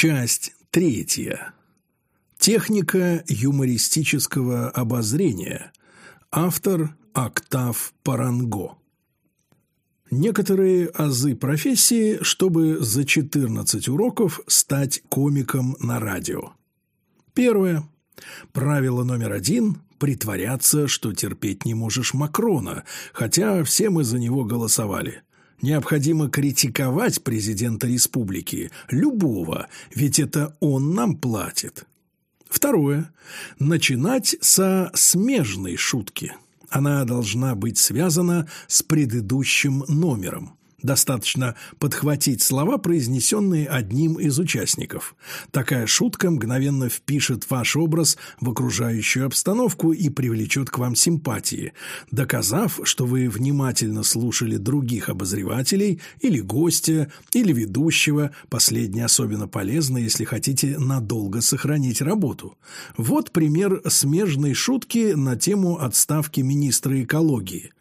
Часть третья. Техника юмористического обозрения. Автор Октав Паранго. Некоторые азы профессии, чтобы за 14 уроков стать комиком на радио. Первое. Правило номер один – притворяться, что терпеть не можешь Макрона, хотя все мы за него голосовали. Необходимо критиковать президента республики, любого, ведь это он нам платит. Второе. Начинать со смежной шутки. Она должна быть связана с предыдущим номером. Достаточно подхватить слова, произнесенные одним из участников. Такая шутка мгновенно впишет ваш образ в окружающую обстановку и привлечет к вам симпатии, доказав, что вы внимательно слушали других обозревателей или гостя, или ведущего, последнее особенно полезно, если хотите надолго сохранить работу. Вот пример смежной шутки на тему отставки министра экологии –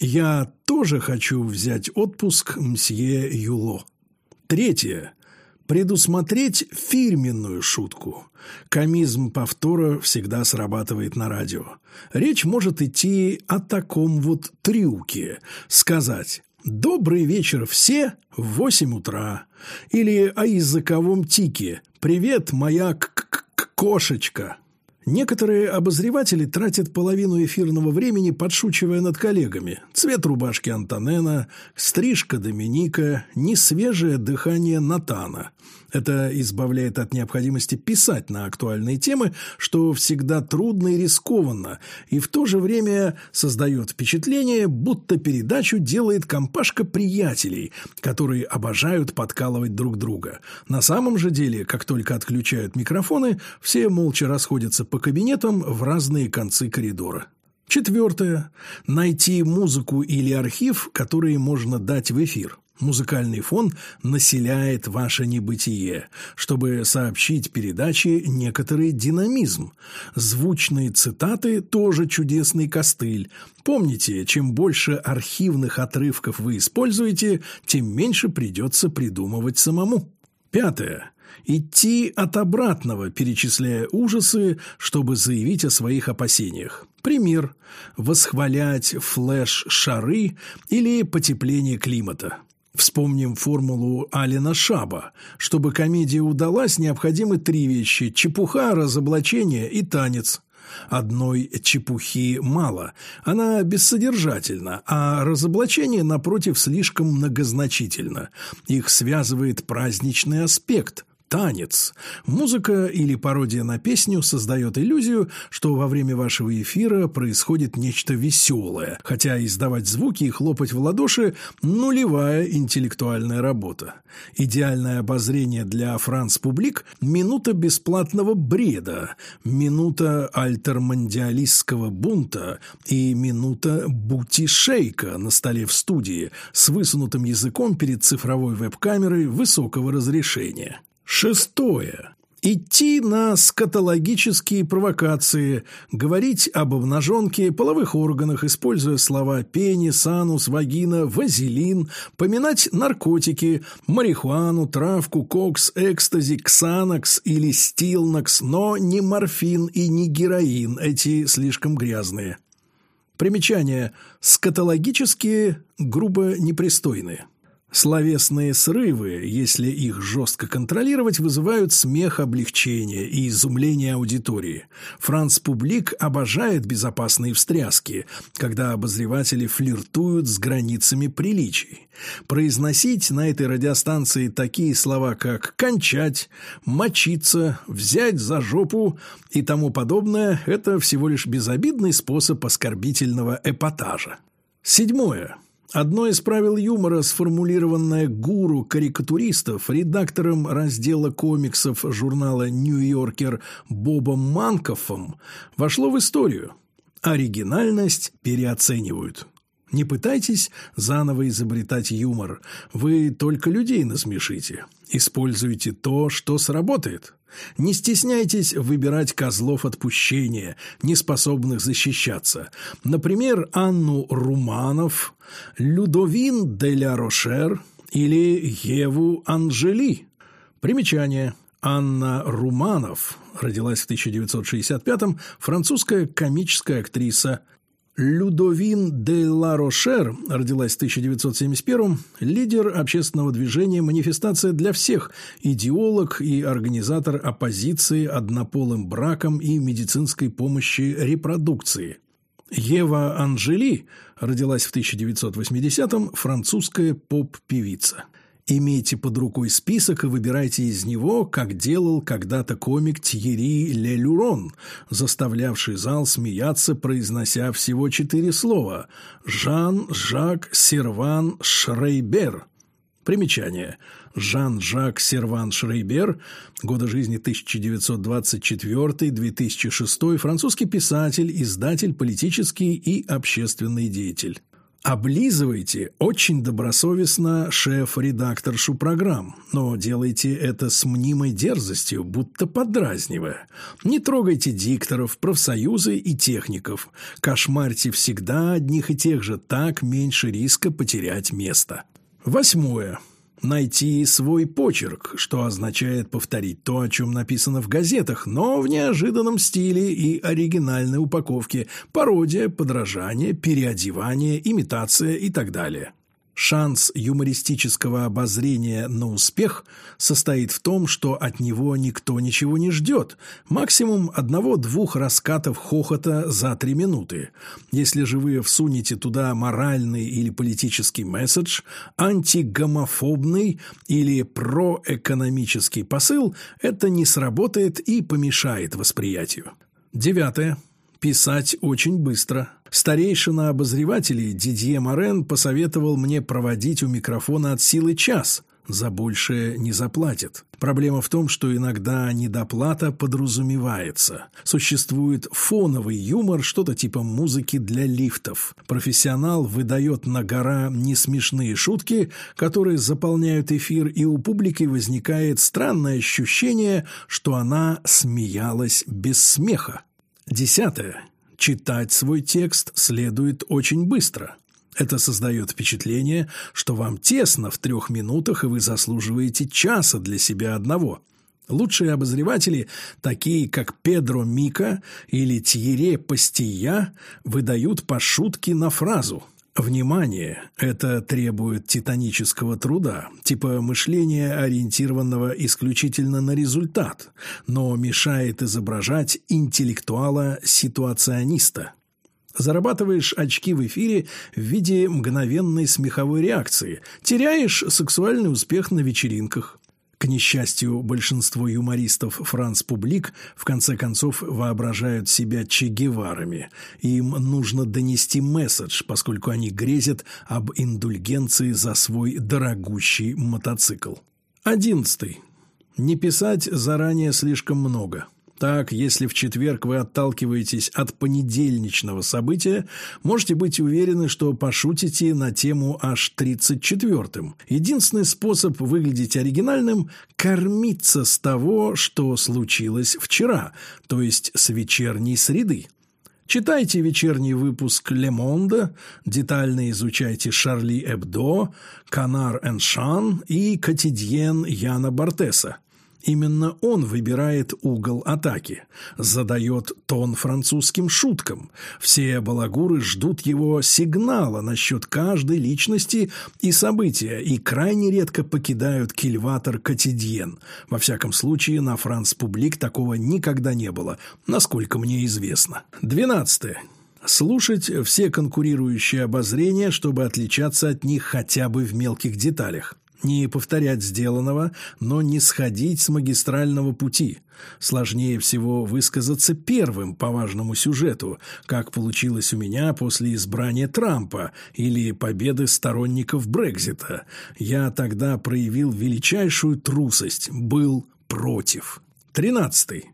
я тоже хочу взять отпуск, мсье Юло. Третье. Предусмотреть фирменную шутку. Комизм повтора всегда срабатывает на радио. Речь может идти о таком вот трюке. Сказать «Добрый вечер все в восемь утра» или о языковом тике «Привет, моя к -к -к кошечка». Некоторые обозреватели тратят половину эфирного времени, подшучивая над коллегами. Цвет рубашки Антонена, стрижка Доминика, несвежее дыхание Натана. Это избавляет от необходимости писать на актуальные темы, что всегда трудно и рискованно, и в то же время создает впечатление, будто передачу делает компашка приятелей, которые обожают подкалывать друг друга. На самом же деле, как только отключают микрофоны, все молча расходятся по кабинетам в разные концы коридора. Четвертое. Найти музыку или архив, которые можно дать в эфир. Музыкальный фон населяет ваше небытие, чтобы сообщить передаче некоторый динамизм. Звучные цитаты – тоже чудесный костыль. Помните, чем больше архивных отрывков вы используете, тем меньше придется придумывать самому. Пятое. Идти от обратного, перечисляя ужасы, чтобы заявить о своих опасениях. Пример – восхвалять флеш-шары или потепление климата. Вспомним формулу Алина Шаба. Чтобы комедия удалась, необходимы три вещи – чепуха, разоблачение и танец. Одной чепухи мало, она бессодержательна, а разоблачение, напротив, слишком многозначительно. Их связывает праздничный аспект – танец. Музыка или пародия на песню создает иллюзию, что во время вашего эфира происходит нечто веселое, хотя издавать звуки и хлопать в ладоши – нулевая интеллектуальная работа. Идеальное обозрение для Франц Публик – минута бесплатного бреда, минута альтермандиалистского бунта и минута бути-шейка на столе в студии с высунутым языком перед цифровой веб-камерой высокого разрешения. Шестое. Идти на скатологические провокации, говорить об обнаженке, половых органах, используя слова пенис, анус, вагина, вазелин, поминать наркотики, марихуану, травку, кокс, экстази, ксанакс или стилнакс, но не морфин и не героин, эти слишком грязные. Примечание. Скатологические, грубо непристойные. Словесные срывы, если их жестко контролировать, вызывают смех облегчения и изумление аудитории. Франц Публик обожает безопасные встряски, когда обозреватели флиртуют с границами приличий. Произносить на этой радиостанции такие слова, как «кончать», «мочиться», «взять за жопу» и тому подобное – это всего лишь безобидный способ оскорбительного эпатажа. Седьмое. Одно из правил юмора, сформулированное гуру карикатуристов, редактором раздела комиксов журнала «Нью-Йоркер» Бобом Манкоффом, вошло в историю. Оригинальность переоценивают. Не пытайтесь заново изобретать юмор. Вы только людей насмешите. Используйте то, что сработает. Не стесняйтесь выбирать козлов отпущения, не способных защищаться. Например, Анну Руманов, Людовин де ля Рошер или Еву Анжели. Примечание. Анна Руманов родилась в 1965-м, французская комическая актриса. Людовин де ла Рошер родилась в 1971-м, лидер общественного движения «Манифестация для всех», идеолог и организатор оппозиции однополым бракам и медицинской помощи репродукции. Ева Анжели родилась в 1980-м, французская поп-певица. Имейте под рукой список и выбирайте из него, как делал когда-то комик Тьерри Лелюрон, заставлявший зал смеяться, произнося всего четыре слова «Жан-Жак Серван Шрейбер». Примечание. Жан-Жак Серван Шрейбер, годы жизни 1924-2006, французский писатель, издатель, политический и общественный деятель. Облизывайте очень добросовестно шеф-редакторшу программ, но делайте это с мнимой дерзостью, будто подразнивая. Не трогайте дикторов, профсоюзы и техников. Кошмарьте всегда одних и тех же, так меньше риска потерять место. Восьмое найти свой почерк, что означает повторить то, о чем написано в газетах, но в неожиданном стиле и оригинальной упаковке, пародия, подражание, переодевание, имитация и так далее. Шанс юмористического обозрения на успех состоит в том, что от него никто ничего не ждет. Максимум одного-двух раскатов хохота за три минуты. Если же вы всунете туда моральный или политический месседж, антигомофобный или проэкономический посыл, это не сработает и помешает восприятию. Девятое. Писать очень быстро – Старейшина обозревателей Дидье Морен посоветовал мне проводить у микрофона от силы час. За большее не заплатят. Проблема в том, что иногда недоплата подразумевается. Существует фоновый юмор, что-то типа музыки для лифтов. Профессионал выдает на гора несмешные шутки, которые заполняют эфир, и у публики возникает странное ощущение, что она смеялась без смеха. Десятое. Читать свой текст следует очень быстро. Это создает впечатление, что вам тесно в трех минутах, и вы заслуживаете часа для себя одного. Лучшие обозреватели, такие как Педро Мика или Тьере Пастия, выдают по шутке на фразу – Внимание – это требует титанического труда, типа мышления, ориентированного исключительно на результат, но мешает изображать интеллектуала-ситуациониста. Зарабатываешь очки в эфире в виде мгновенной смеховой реакции, теряешь сексуальный успех на вечеринках. К несчастью, большинство юмористов Франц Публик в конце концов воображают себя Че Геварами. Им нужно донести месседж, поскольку они грезят об индульгенции за свой дорогущий мотоцикл. Одиннадцатый. Не писать заранее слишком много. Так, если в четверг вы отталкиваетесь от понедельничного события, можете быть уверены, что пошутите на тему аж 34-м. Единственный способ выглядеть оригинальным – кормиться с того, что случилось вчера, то есть с вечерней среды. Читайте вечерний выпуск «Ле Монда», детально изучайте «Шарли Эбдо», «Канар Эншан» и «Котидьен» Яна Бартеса. Именно он выбирает угол атаки, задает тон французским шуткам. Все балагуры ждут его сигнала насчет каждой личности и события и крайне редко покидают кильватор Катидьен. Во всяком случае, на Франц Публик такого никогда не было, насколько мне известно. Двенадцатое. Слушать все конкурирующие обозрения, чтобы отличаться от них хотя бы в мелких деталях. Не повторять сделанного, но не сходить с магистрального пути. Сложнее всего высказаться первым по важному сюжету, как получилось у меня после избрания Трампа или победы сторонников Брекзита. Я тогда проявил величайшую трусость, был против. Тринадцатый.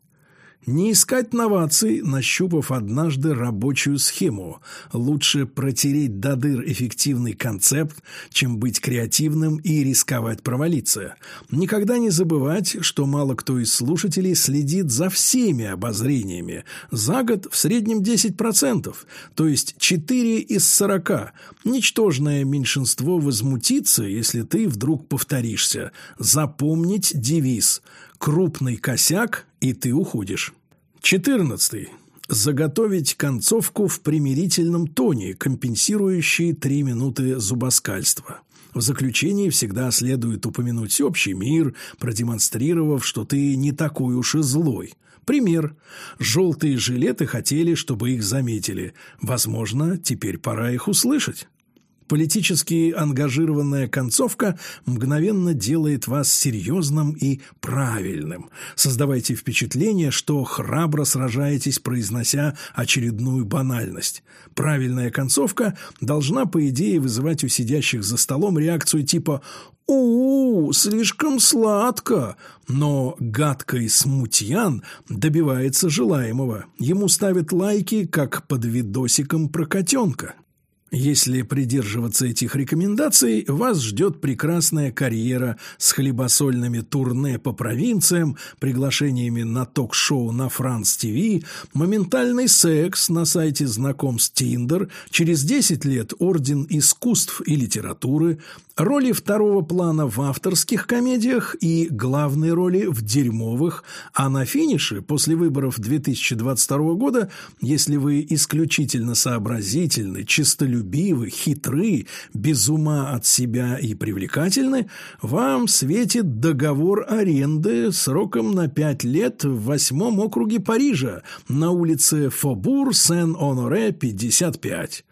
Не искать новаций, нащупав однажды рабочую схему. Лучше протереть до дыр эффективный концепт, чем быть креативным и рисковать провалиться. Никогда не забывать, что мало кто из слушателей следит за всеми обозрениями. За год в среднем 10%, то есть 4 из 40. Ничтожное меньшинство возмутится, если ты вдруг повторишься. Запомнить девиз «Крупный косяк, и ты уходишь». Четырнадцатый. Заготовить концовку в примирительном тоне, компенсирующей три минуты зубоскальства. В заключении всегда следует упомянуть общий мир, продемонстрировав, что ты не такой уж и злой. Пример. Желтые жилеты хотели, чтобы их заметили. Возможно, теперь пора их услышать. Политически ангажированная концовка мгновенно делает вас серьезным и правильным. Создавайте впечатление, что храбро сражаетесь, произнося очередную банальность. Правильная концовка должна, по идее, вызывать у сидящих за столом реакцию типа «У, -у слишком сладко!» Но гадкий смутьян добивается желаемого. Ему ставят лайки, как под видосиком про котенка. Если придерживаться этих рекомендаций, вас ждет прекрасная карьера с хлебосольными турне по провинциям, приглашениями на ток-шоу на Франс ТВ, моментальный секс на сайте знакомств Тиндер, через 10 лет Орден искусств и литературы, роли второго плана в авторских комедиях и главные роли в дерьмовых, а на финише, после выборов 2022 года, если вы исключительно сообразительны, честолюбивы, хитры, без ума от себя и привлекательны, вам светит договор аренды сроком на пять лет в восьмом округе Парижа на улице Фобур Сен-Оноре, 55.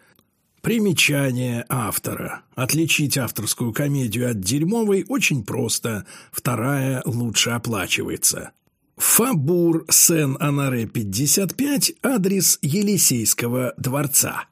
Примечание автора. Отличить авторскую комедию от дерьмовой очень просто, вторая лучше оплачивается. Фабур Сен-Анаре, 55, адрес Елисейского дворца.